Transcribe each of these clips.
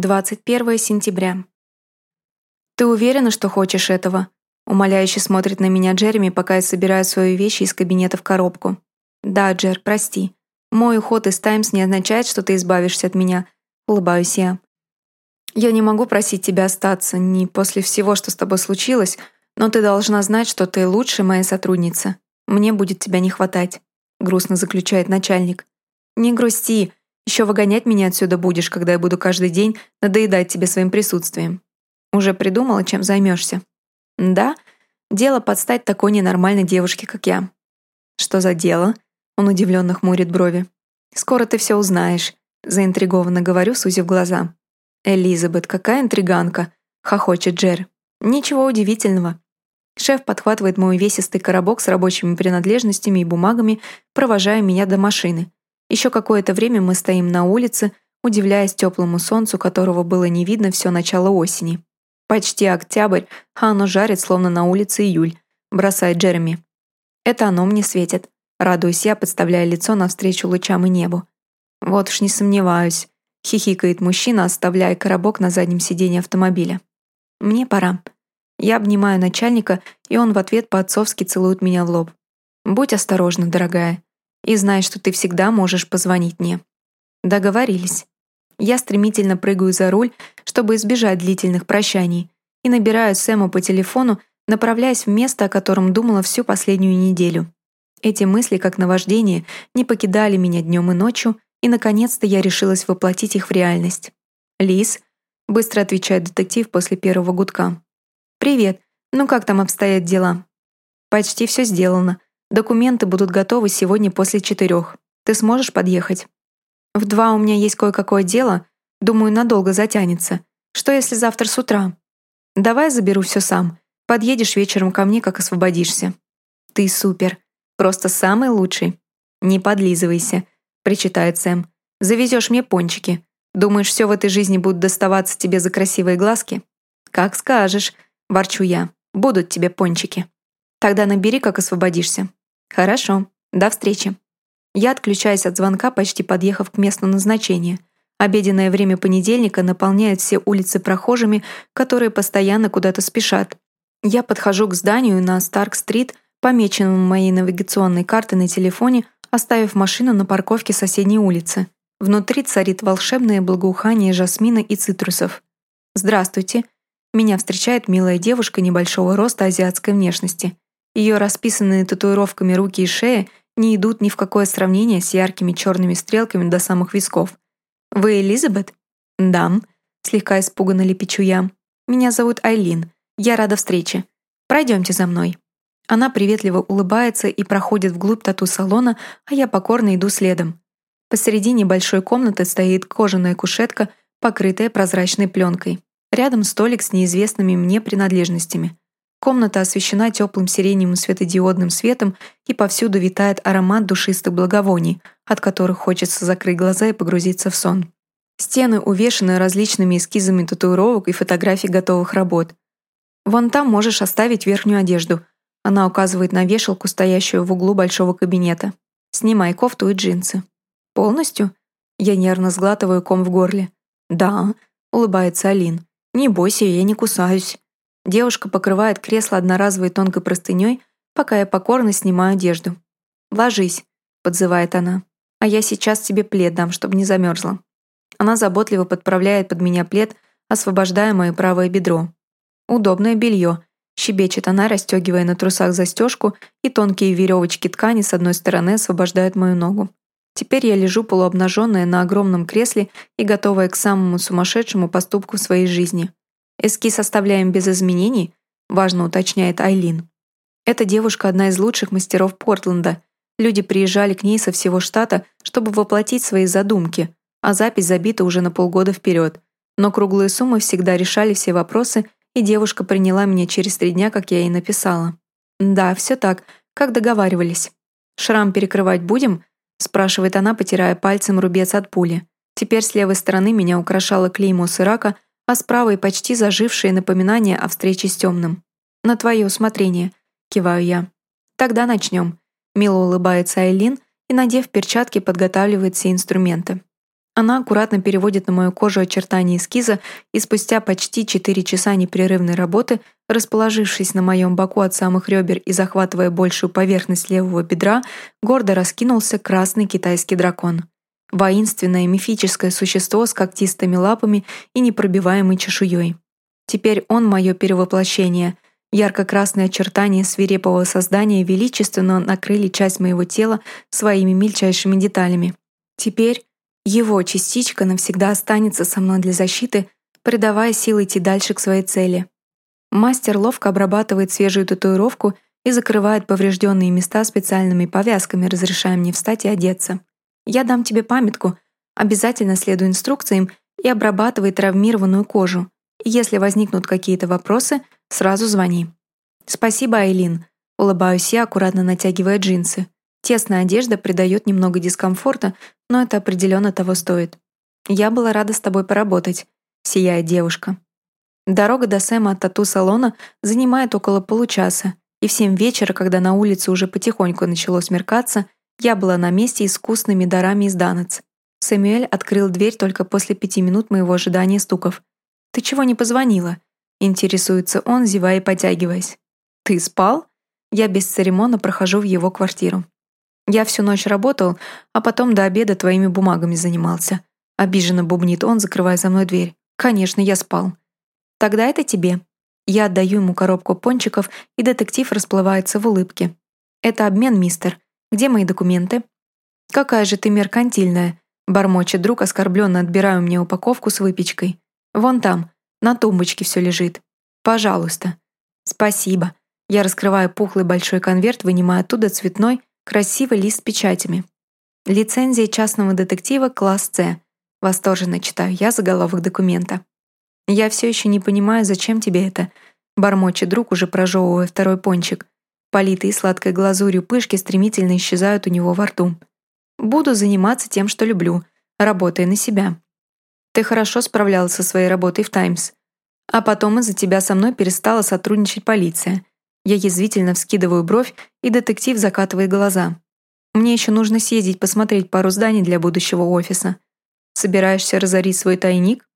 21 сентября. «Ты уверена, что хочешь этого?» Умоляюще смотрит на меня Джереми, пока я собираю свои вещи из кабинета в коробку. «Да, Джер, прости. Мой уход из Таймс не означает, что ты избавишься от меня», — улыбаюсь я. «Я не могу просить тебя остаться, не после всего, что с тобой случилось, но ты должна знать, что ты лучшая моя сотрудница. Мне будет тебя не хватать», — грустно заключает начальник. «Не грусти, еще выгонять меня отсюда будешь, когда я буду каждый день надоедать тебе своим присутствием. Уже придумала, чем займешься? Да, дело подстать такой ненормальной девушке, как я. Что за дело? Он удивленно хмурит брови. Скоро ты все узнаешь, заинтригованно говорю, сузив глаза. Элизабет, какая интриганка, хохочет Джер. Ничего удивительного. Шеф подхватывает мой увесистый коробок с рабочими принадлежностями и бумагами, провожая меня до машины. Еще какое-то время мы стоим на улице, удивляясь теплому солнцу, которого было не видно все начало осени. Почти октябрь, а оно жарит, словно на улице июль, бросает Джереми. Это оно мне светит. Радуюсь я, подставляя лицо навстречу лучам и небу. Вот уж не сомневаюсь. Хихикает мужчина, оставляя коробок на заднем сиденье автомобиля. Мне пора. Я обнимаю начальника, и он в ответ по-отцовски целует меня в лоб. Будь осторожна, дорогая и знай, что ты всегда можешь позвонить мне». Договорились. Я стремительно прыгаю за руль, чтобы избежать длительных прощаний, и набираю Сэму по телефону, направляясь в место, о котором думала всю последнюю неделю. Эти мысли, как наваждение, не покидали меня днем и ночью, и, наконец-то, я решилась воплотить их в реальность. «Лис», — быстро отвечает детектив после первого гудка. «Привет. Ну как там обстоят дела?» «Почти все сделано. Документы будут готовы сегодня после четырех. Ты сможешь подъехать? В два у меня есть кое-какое дело. Думаю, надолго затянется. Что если завтра с утра? Давай заберу все сам. Подъедешь вечером ко мне, как освободишься. Ты супер. Просто самый лучший. Не подлизывайся, причитает Сэм. Завезешь мне пончики. Думаешь, все в этой жизни будет доставаться тебе за красивые глазки? Как скажешь, ворчу я. Будут тебе пончики. Тогда набери, как освободишься. «Хорошо. До встречи». Я отключаюсь от звонка, почти подъехав к месту назначения. Обеденное время понедельника наполняет все улицы прохожими, которые постоянно куда-то спешат. Я подхожу к зданию на Старк-стрит, помеченному моей навигационной картой на телефоне, оставив машину на парковке соседней улицы. Внутри царит волшебное благоухание жасмина и цитрусов. «Здравствуйте». Меня встречает милая девушка небольшого роста азиатской внешности. Ее расписанные татуировками руки и шея не идут ни в какое сравнение с яркими черными стрелками до самых висков. «Вы Элизабет?» «Да», — слегка испуганно лепечу я. «Меня зовут Айлин. Я рада встрече. Пройдемте за мной». Она приветливо улыбается и проходит вглубь тату-салона, а я покорно иду следом. Посередине большой комнаты стоит кожаная кушетка, покрытая прозрачной пленкой. Рядом столик с неизвестными мне принадлежностями. Комната освещена теплым сиреневым светодиодным светом и повсюду витает аромат душистых благовоний, от которых хочется закрыть глаза и погрузиться в сон. Стены увешаны различными эскизами татуировок и фотографий готовых работ. «Вон там можешь оставить верхнюю одежду», она указывает на вешалку, стоящую в углу большого кабинета. «Снимай кофту и джинсы». «Полностью?» Я нервно сглатываю ком в горле. «Да», — улыбается Алин. «Не бойся, я не кусаюсь». Девушка покрывает кресло одноразовой тонкой простыней, пока я покорно снимаю одежду. «Ложись», — подзывает она. «А я сейчас тебе плед дам, чтобы не замерзла». Она заботливо подправляет под меня плед, освобождая мое правое бедро. «Удобное белье», — щебечет она, расстегивая на трусах застежку, и тонкие веревочки ткани с одной стороны освобождают мою ногу. Теперь я лежу полуобнаженная на огромном кресле и готовая к самому сумасшедшему поступку в своей жизни — Эскиз оставляем без изменений, важно уточняет Айлин. Эта девушка одна из лучших мастеров Портленда. Люди приезжали к ней со всего штата, чтобы воплотить свои задумки, а запись забита уже на полгода вперед. Но круглые суммы всегда решали все вопросы, и девушка приняла меня через три дня, как я ей написала. «Да, все так, как договаривались. Шрам перекрывать будем?» спрашивает она, потирая пальцем рубец от пули. Теперь с левой стороны меня украшало клеймо с а с правой почти зажившие напоминания о встрече с темным. «На твое усмотрение», — киваю я. «Тогда начнем», — мило улыбается Айлин и, надев перчатки, подготавливает все инструменты. Она аккуратно переводит на мою кожу очертания эскиза, и спустя почти 4 часа непрерывной работы, расположившись на моем боку от самых ребер и захватывая большую поверхность левого бедра, гордо раскинулся красный китайский дракон. Воинственное мифическое существо с когтистыми лапами и непробиваемой чешуей. Теперь он мое перевоплощение. Ярко-красные очертания свирепого создания величественно накрыли часть моего тела своими мельчайшими деталями. Теперь его частичка навсегда останется со мной для защиты, придавая силы идти дальше к своей цели. Мастер ловко обрабатывает свежую татуировку и закрывает поврежденные места специальными повязками, разрешая мне встать и одеться. Я дам тебе памятку, обязательно следуй инструкциям и обрабатывай травмированную кожу. Если возникнут какие-то вопросы, сразу звони. Спасибо, Айлин. Улыбаюсь я, аккуратно натягивая джинсы. Тесная одежда придает немного дискомфорта, но это определенно того стоит. Я была рада с тобой поработать, сияет девушка. Дорога до Сэма от тату-салона занимает около получаса, и в семь вечера, когда на улице уже потихоньку начало смеркаться, я была на месте и с вкусными дарами из Данец. Сэмюэль открыл дверь только после пяти минут моего ожидания стуков. «Ты чего не позвонила?» Интересуется он, зевая и потягиваясь. «Ты спал?» Я без церемона прохожу в его квартиру. Я всю ночь работал, а потом до обеда твоими бумагами занимался. Обиженно бубнит он, закрывая за мной дверь. Конечно, я спал. Тогда это тебе. Я отдаю ему коробку пончиков, и детектив расплывается в улыбке. Это обмен, мистер. Где мои документы? Какая же ты меркантильная. Бормочет друг, оскорбленно отбираю мне упаковку с выпечкой. Вон там, на тумбочке все лежит. Пожалуйста. Спасибо. Я раскрываю пухлый большой конверт, вынимаю оттуда цветной, Красивый лист с печатями. Лицензия частного детектива класс С. Восторженно читаю я заголовок документа. Я все еще не понимаю, зачем тебе это. Бормочет друг, уже прожевывая второй пончик. Политые сладкой глазурью пышки стремительно исчезают у него во рту. Буду заниматься тем, что люблю, работая на себя. Ты хорошо справлялся со своей работой в «Таймс». А потом из-за тебя со мной перестала сотрудничать полиция. Я язвительно вскидываю бровь, и детектив закатывает глаза. Мне еще нужно съездить посмотреть пару зданий для будущего офиса. Собираешься разорить свой тайник?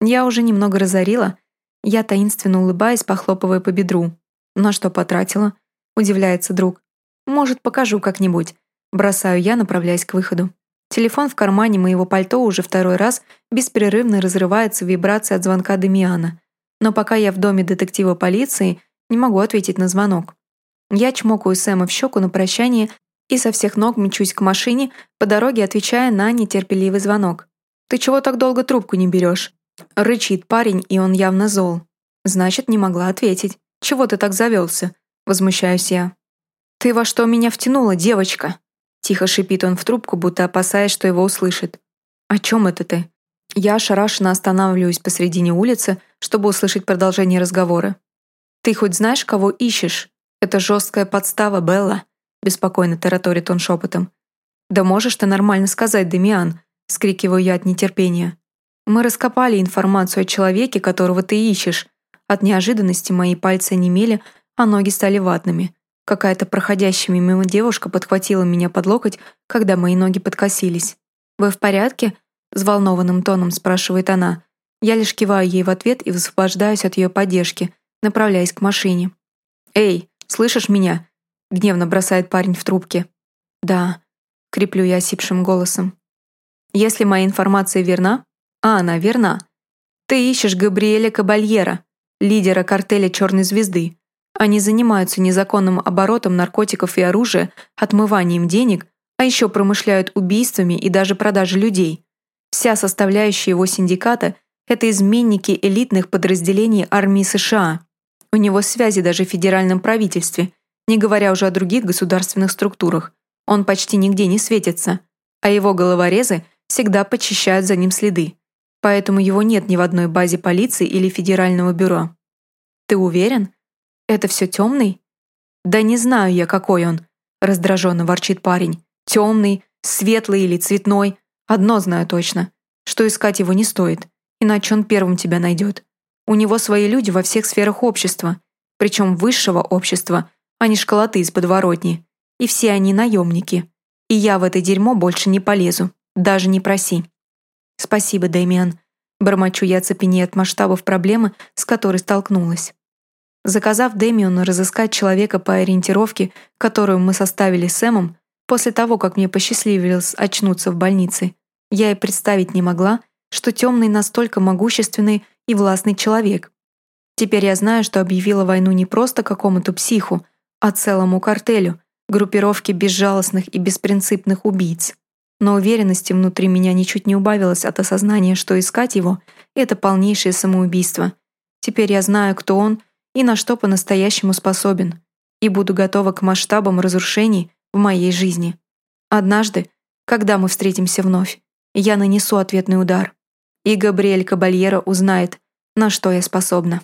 Я уже немного разорила. Я таинственно улыбаясь, похлопывая по бедру. На что потратила? Удивляется друг. Может, покажу как-нибудь. Бросаю я, направляясь к выходу. Телефон в кармане моего пальто уже второй раз беспрерывно разрывается вибрация от звонка Демиана. Но пока я в доме детектива полиции, не могу ответить на звонок. Я чмокаю Сэма в щеку на прощание и со всех ног мчусь к машине, по дороге отвечая на нетерпеливый звонок. «Ты чего так долго трубку не берешь?» Рычит парень, и он явно зол. Значит, не могла ответить. «Чего ты так завелся?» Возмущаюсь я. «Ты во что меня втянула, девочка?» Тихо шипит он в трубку, будто опасаясь, что его услышит. «О чем это ты?» Я ошарашенно останавливаюсь посредине улицы, чтобы услышать продолжение разговора. «Ты хоть знаешь, кого ищешь? Это жесткая подстава, Белла», — беспокойно тараторит он шепотом. «Да можешь ты нормально сказать, Демиан», — скрикиваю я от нетерпения. «Мы раскопали информацию о человеке, которого ты ищешь. От неожиданности мои пальцы немели, а ноги стали ватными. Какая-то проходящая мимо девушка подхватила меня под локоть, когда мои ноги подкосились. «Вы в порядке?» — взволнованным тоном спрашивает она. Я лишь киваю ей в ответ и высвобождаюсь от ее поддержки — направляясь к машине. «Эй, слышишь меня?» — гневно бросает парень в трубке. «Да», — креплю я осипшим голосом. «Если моя информация верна, а она верна, ты ищешь Габриэля Кабальера, лидера картеля «Черной звезды». Они занимаются незаконным оборотом наркотиков и оружия, отмыванием денег, а еще промышляют убийствами и даже продажей людей. Вся составляющая его синдиката — это изменники элитных подразделений армии США. У него связи даже в федеральном правительстве, не говоря уже о других государственных структурах. Он почти нигде не светится, а его головорезы всегда почищают за ним следы. Поэтому его нет ни в одной базе полиции или федерального бюро. Ты уверен? Это все темный? Да не знаю я, какой он, раздраженно ворчит парень. Темный, светлый или цветной. Одно знаю точно, что искать его не стоит, иначе он первым тебя найдет. У него свои люди во всех сферах общества, причем высшего общества, а не школоты из подворотни. И все они наемники. И я в это дерьмо больше не полезу. Даже не проси. Спасибо, Дэмиан. Бормочу я цепенея от масштабов проблемы, с которой столкнулась. Заказав Дэмиону разыскать человека по ориентировке, которую мы составили с Сэмом, после того, как мне посчастливилось очнуться в больнице, я и представить не могла, что темный настолько могущественный и властный человек. Теперь я знаю, что объявила войну не просто какому-то психу, а целому картелю, группировке безжалостных и беспринципных убийц. Но уверенности внутри меня ничуть не убавилось от осознания, что искать его — это полнейшее самоубийство. Теперь я знаю, кто он и на что по-настоящему способен, и буду готова к масштабам разрушений в моей жизни. Однажды, когда мы встретимся вновь, я нанесу ответный удар, и Габриэль Кабальера узнает, на что я способна.